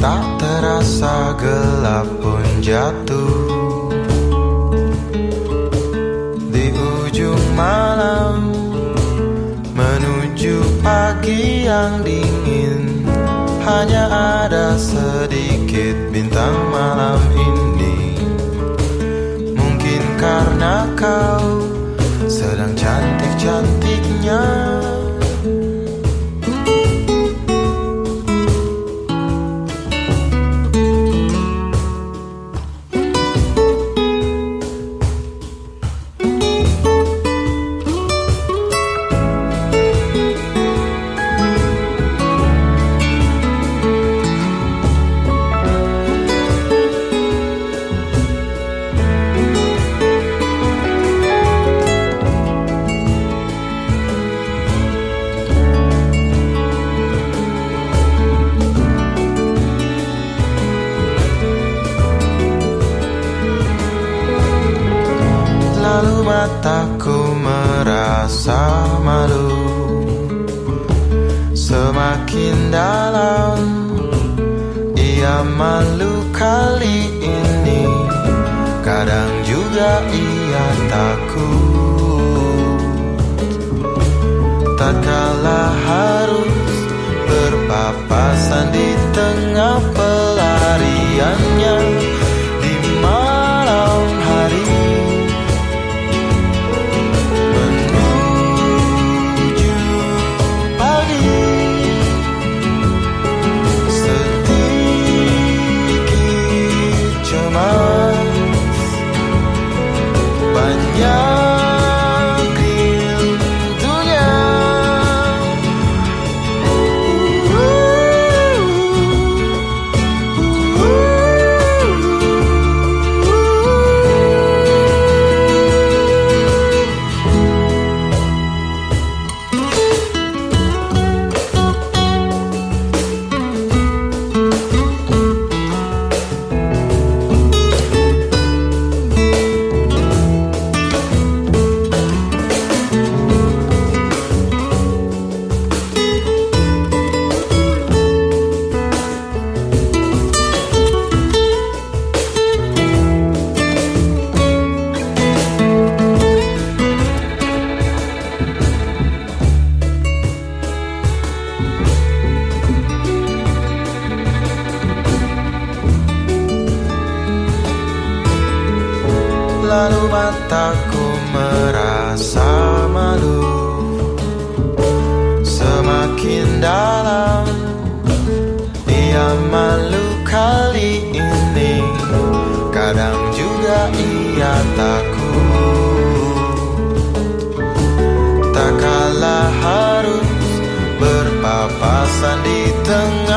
Tak terasa gelap pun jatuh. Di ujung malam Menuju pagi yang dingin Hanya ada sedikit bintang malam ini. Mungkin karena kau sedang cantik-cantiknya mataku merasa malu. Semakin dalam Ia malu kali ini. Kadang juga ia takut. Tak kalah harus berpapasan di tengah pelariannya Lalu mataku merasa malu. Semakin dalam Ia malu kali ini. Kadang juga ia takut. Tak kalah harus berpapasan di tengah